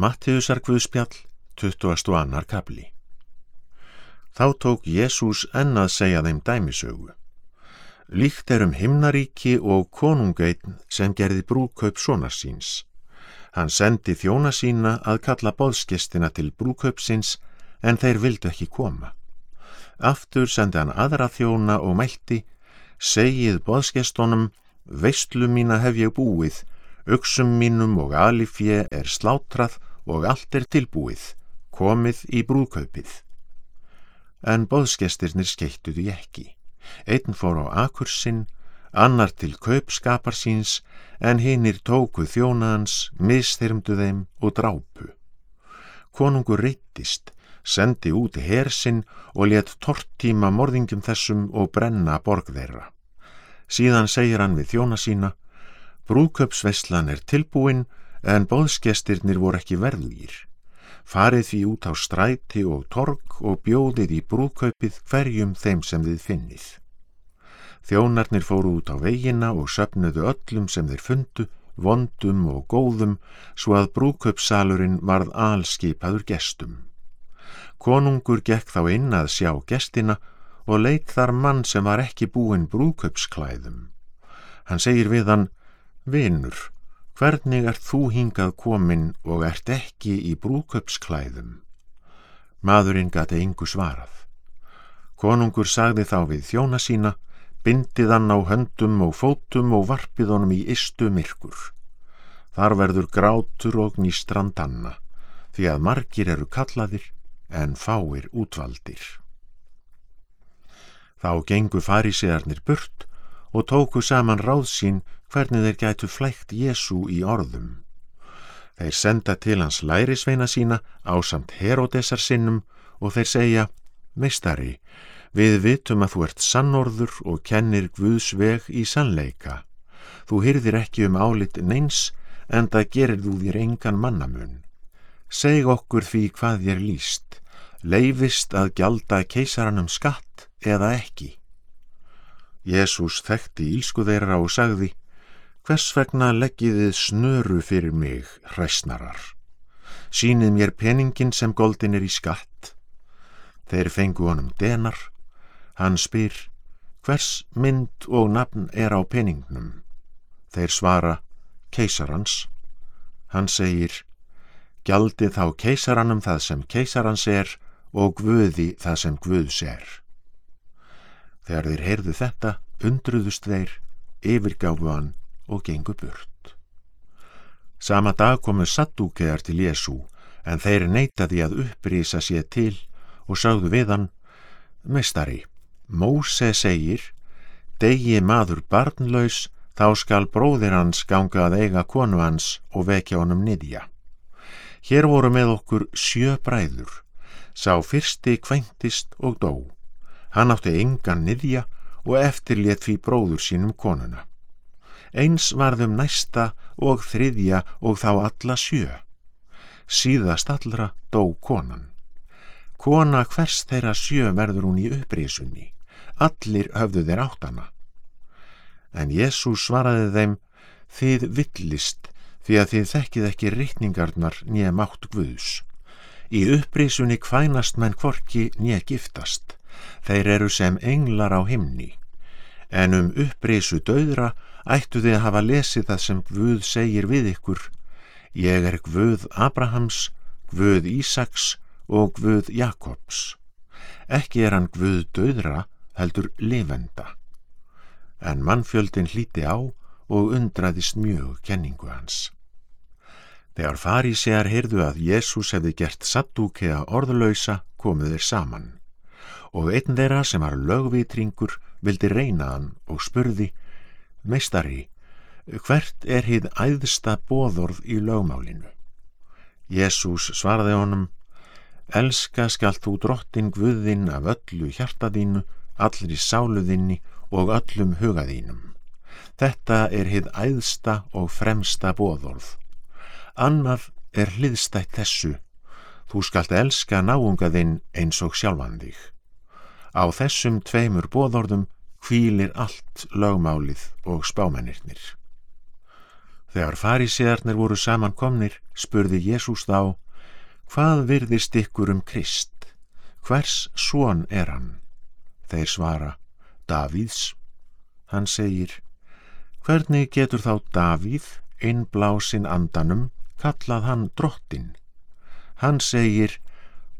Mattiðusar Guðspjall, 22. kapli Þá tók Jésús ennað segja þeim dæmisögu. Líkt er um himnaríki og konungeitn sem gerði brúkaup svona síns. Hann sendi þjóna sína að kalla boðskestina til brúkaupsins en þeir vildu ekki koma. Aftur sendi hann aðra þjóna og mælti, segið boðskestunum, veistlu mína hef ég búið, Uksum mínum og alifje er slátrað og allt er tilbúið, komið í brúðkaupið. En boðskestirnir skeittuðu ekki. Einn fór á akursinn, annar til kaupskapar síns, en hinnir tóku þjónaðans, mistyrmdu þeim og drápu. Konungur reytist, sendi út hersinn og let tortíma morðingum þessum og brenna borg þeirra. Síðan segir hann við þjóna sína, Brúköpsveslan er tilbúin en bóðskestirnir voru ekki verðugir. Farið því út á stræti og torg og bjóðið í brúköpið hverjum þeim sem þið finnið. Þjónarnir fóru út á veginna og söpnuðu öllum sem þeir fundu, vondum og góðum, svo að brúköpsalurinn varð alskipaður gestum. Konungur gekk þá inn að sjá gestina og leitt þar mann sem var ekki búinn brúköpsklæðum. Hann segir við hann, Vinur, hvernig ert þú hingað komin og ert ekki í brúköpsklæðum? Maðurinn gati yngu svarað. Konungur sagði þá við þjóna sína, bindið hann á höndum og fótum og varpið honum í istu myrkur. Þar verður grátur og nýstrandanna, því að margir eru kallaðir en fáir útvaldir. Þá gengu farisegarnir burt og tóku saman ráð sín hvernig þeir gætu flægt Jésu í orðum. Þeir senda til hans lærisveina sína á samt Herodesar sinnum og þeir segja, Meistari, við vitum að þú ert sannorður og kennir Guðs veg í sannleika. Þú hyrðir ekki um álit neins, en það gerir þú þér engan mannamun. Seg okkur því hvað þér líst, leifist að gjalda keisaranum skatt eða ekki. Jésús þekkti ílsku þeirra og sagði, Hvers vegna leggiðið snöru fyrir mig, hræsnarar? Sýnið mér peningin sem goldin er í skatt. Þeir fengu honum denar. Hann spyr, hvers mynd og nafn er á peningnum? Þeir svara, keisarans. Hann segir, gjaldið þá keisaranum það sem keisarans er og guði það sem guðs er. Þegar þeir heyrðu þetta, undruðust þeir, yfirgáfu hann og gengu burt. Sama dag komu sattúkeðar til Jésu en þeir neytaði að upprýsa sér til og sagðu við hann Mestari, Móse segir degi maður barnlaus þá skal bróðir hans ganga að eiga konu hans og vekja honum niðja. Hér voru með okkur sjö bræður sá fyrsti kvæntist og dó hann átti engan niðja og eftirlétt því bróður sínum konuna eins varðum næsta og þriðja og þá alla sjö. Síðast allra dó konan. Kona hvers þeirra sjö verður hún í upprísunni. Allir höfðu þeir áttana. En Jésús svaraði þeim, þið villist því að þið þekkið ekki rittningarnar nýja mátt Guðs. Í upprísunni kvænast menn kvorki nýja giftast. Þeir eru sem englar á himni. En um upprísu döðra ættu þið að hafa lesið það sem Guð segir við ykkur. Ég er Guð Abrahams Guð Ísaks og Guð Jakobs. Ekki er hann Guð döðra heldur lifenda. En mannfjöldin hlíti á og undraðist mjög kenningu hans. Þegar fari sér heyrðu að Jésús hefði gert sattúkea orðlausa komuð þeir saman og einn þeirra sem var lögvitringur vildi reyna hann og spurði Meistari, hvert er hið æðsta bóðorð í lögmálinu? Jésús svaraði honum, Elska skalt þú drottin Guðinn af öllu hjartaðínu, allri sáluðinni og öllum hugaðínum. Þetta er hið æðsta og fremsta bóðorð. Annað er hliðstætt þessu. Þú skalt elska náungaðinn eins og sjálfan þig. Á þessum tveimur bóðorðum hvílir allt lögmálið og spámennirnir. Þegar farisearnir voru samankomnir, spurði Jésús þá, hvað virðist ykkur um Krist? Hvers svon er hann? Þeir svara, Davíðs. Hann segir, hvernig getur þá Davíð, innblásin andanum, kallað hann drottin? Hann segir,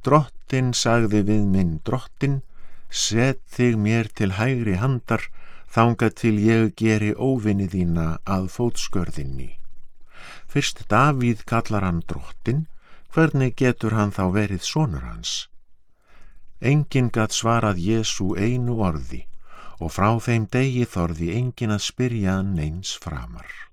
drottin sagði við minn drottin, set þig mér til hægri handar, þanga til ég geri óvinni þína að fótskörðinni. Fyrst Davíð kallar hann drottin, hvernig getur hann þá verið sonur hans? Engin gatt svarað Jésu einu orði og frá þeim degi þorði engin að spyrja hann eins framar.